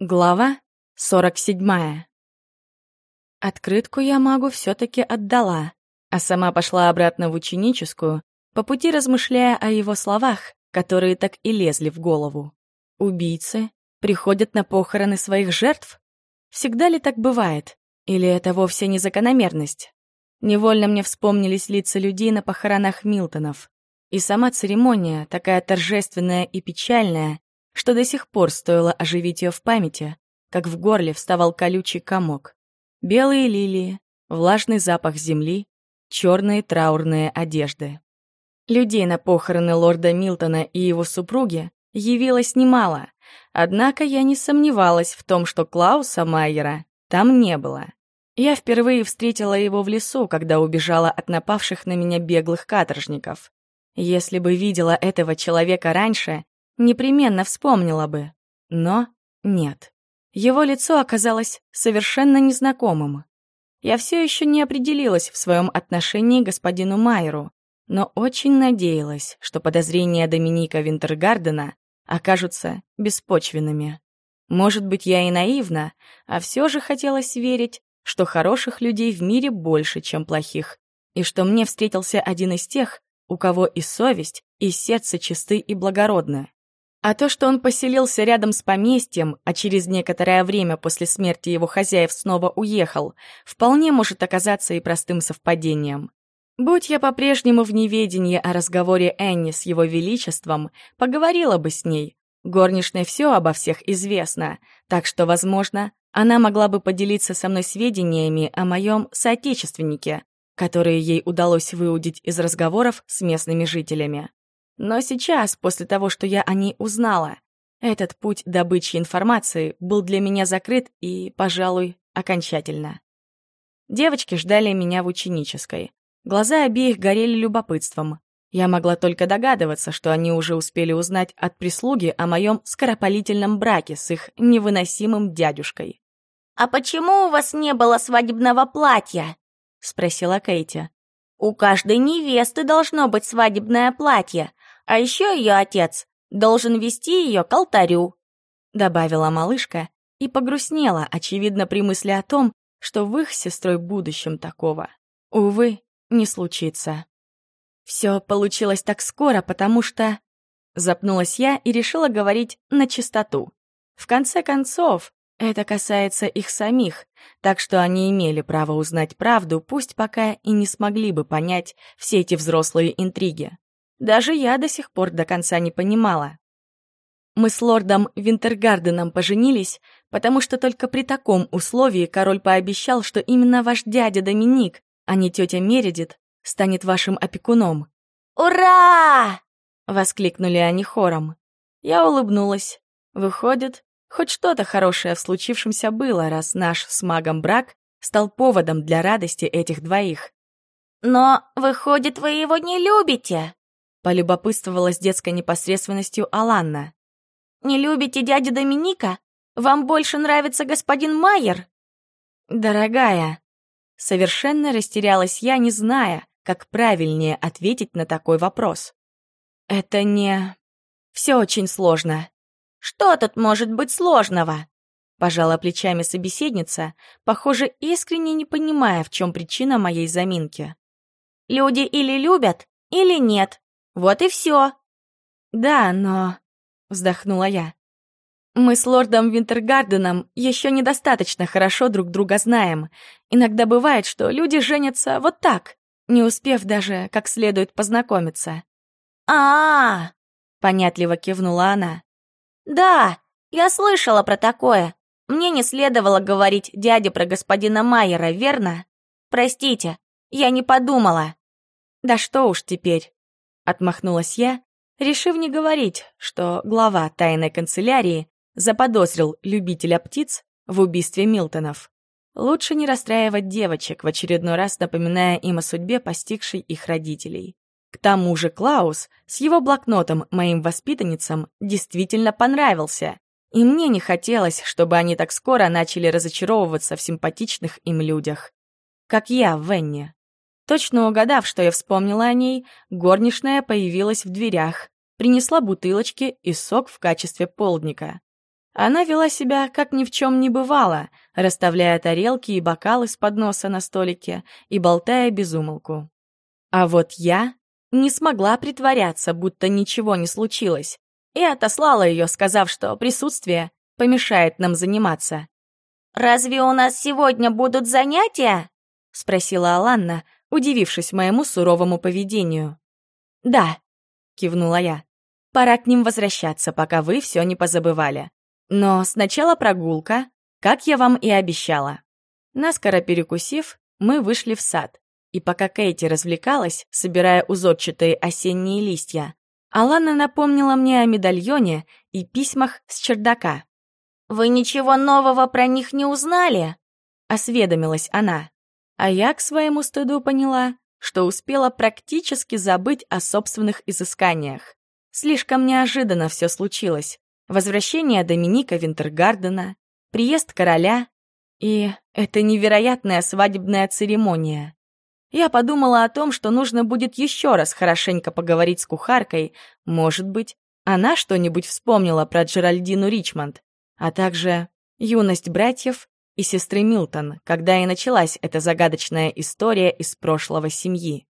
Глава 47. Открытку я магу все таки отдала, а сама пошла обратно в ученическую, по пути размышляя о его словах, которые так и лезли в голову. Убийцы приходят на похороны своих жертв? Всегда ли так бывает? Или это вовсе не закономерность? Невольно мне вспомнились лица людей на похоронах Милтонов. И сама церемония, такая торжественная и печальная, что до сих пор стоило оживить ее в памяти, как в горле вставал колючий комок. Белые лилии, влажный запах земли, черные траурные одежды. Людей на похороны лорда Милтона и его супруги явилось немало, однако я не сомневалась в том, что Клауса Майера там не было. Я впервые встретила его в лесу, когда убежала от напавших на меня беглых каторжников. Если бы видела этого человека раньше, непременно вспомнила бы. Но нет. Его лицо оказалось совершенно незнакомым. Я все еще не определилась в своем отношении к господину Майеру, но очень надеялась, что подозрения Доминика Винтергардена окажутся беспочвенными. Может быть, я и наивна, а все же хотелось верить, что хороших людей в мире больше, чем плохих, и что мне встретился один из тех, у кого и совесть, и сердце чисты и благородны. А то, что он поселился рядом с поместьем, а через некоторое время после смерти его хозяев снова уехал, вполне может оказаться и простым совпадением. Будь я по-прежнему в неведении о разговоре Энни с его величеством, поговорила бы с ней. Горничной все обо всех известно, так что, возможно, она могла бы поделиться со мной сведениями о моем соотечественнике, которые ей удалось выудить из разговоров с местными жителями. Но сейчас, после того, что я о ней узнала, этот путь добычи информации был для меня закрыт и, пожалуй, окончательно. Девочки ждали меня в ученической. Глаза обеих горели любопытством. Я могла только догадываться, что они уже успели узнать от прислуги о моем скоропалительном браке с их невыносимым дядюшкой. «А почему у вас не было свадебного платья?» — спросила Кейти. «У каждой невесты должно быть свадебное платье, а еще ее отец должен вести ее к алтарю», — добавила малышка и погрустнела, очевидно, при мысли о том, что в их сестрой будущем такого, увы, не случится. Все получилось так скоро, потому что... Запнулась я и решила говорить на чистоту. В конце концов, это касается их самих, так что они имели право узнать правду, пусть пока и не смогли бы понять все эти взрослые интриги. Даже я до сих пор до конца не понимала. Мы с лордом Винтергарденом поженились, потому что только при таком условии король пообещал, что именно ваш дядя Доминик, а не тетя Мередит, станет вашим опекуном. «Ура!» — воскликнули они хором. Я улыбнулась. Выходит, хоть что-то хорошее в случившемся было, раз наш с магом брак стал поводом для радости этих двоих. «Но, выходит, вы его не любите?» Полюбопытствовала с детской непосредственностью Аланна. «Не любите дядю Доминика? Вам больше нравится господин Майер?» «Дорогая», совершенно растерялась я, не зная, как правильнее ответить на такой вопрос. «Это не... Все очень сложно». «Что тут может быть сложного?» Пожала плечами собеседница, похоже, искренне не понимая, в чем причина моей заминки. «Люди или любят, или нет. Вот и все. Да, но... Вздохнула я. Мы с лордом Винтергарденом еще недостаточно хорошо друг друга знаем. Иногда бывает, что люди женятся вот так, не успев даже как следует познакомиться. а а, -а понятливо кивнула она. «Да, я слышала про такое. Мне не следовало говорить дяде про господина Майера, верно? Простите, я не подумала». «Да что уж теперь. Отмахнулась я, решив не говорить, что глава тайной канцелярии заподозрил любителя птиц в убийстве Милтонов. Лучше не расстраивать девочек, в очередной раз напоминая им о судьбе постигшей их родителей. К тому же Клаус с его блокнотом моим воспитанницам действительно понравился, и мне не хотелось, чтобы они так скоро начали разочаровываться в симпатичных им людях. Как я в Венне. Точно угадав, что я вспомнила о ней, горничная появилась в дверях, принесла бутылочки и сок в качестве полдника. Она вела себя, как ни в чем не бывало, расставляя тарелки и бокалы с подноса на столике и болтая без умолку. А вот я не смогла притворяться, будто ничего не случилось, и отослала ее, сказав, что присутствие помешает нам заниматься. «Разве у нас сегодня будут занятия?» — спросила Аланна, удивившись моему суровому поведению. «Да», — кивнула я. «Пора к ним возвращаться, пока вы все не позабывали. Но сначала прогулка, как я вам и обещала». Наскоро перекусив, мы вышли в сад. И пока Кейти развлекалась, собирая узорчатые осенние листья, Алана напомнила мне о медальоне и письмах с чердака. «Вы ничего нового про них не узнали?» — осведомилась она. А я к своему стыду поняла, что успела практически забыть о собственных изысканиях. Слишком неожиданно все случилось. Возвращение Доминика Винтергардена, приезд короля и эта невероятная свадебная церемония. Я подумала о том, что нужно будет еще раз хорошенько поговорить с кухаркой. Может быть, она что-нибудь вспомнила про Джеральдину Ричмонд, а также юность братьев и сестры Милтон, когда и началась эта загадочная история из прошлого семьи.